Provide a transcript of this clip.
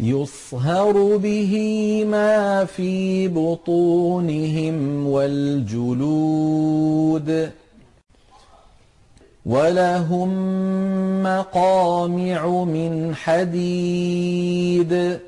يُصْهَرُ بِهِ مَا فِي بُطُونِهِمْ وَالْجُلُودُ وَلَهُم مَّقَامِعُ مِنْ حَدِيدٍ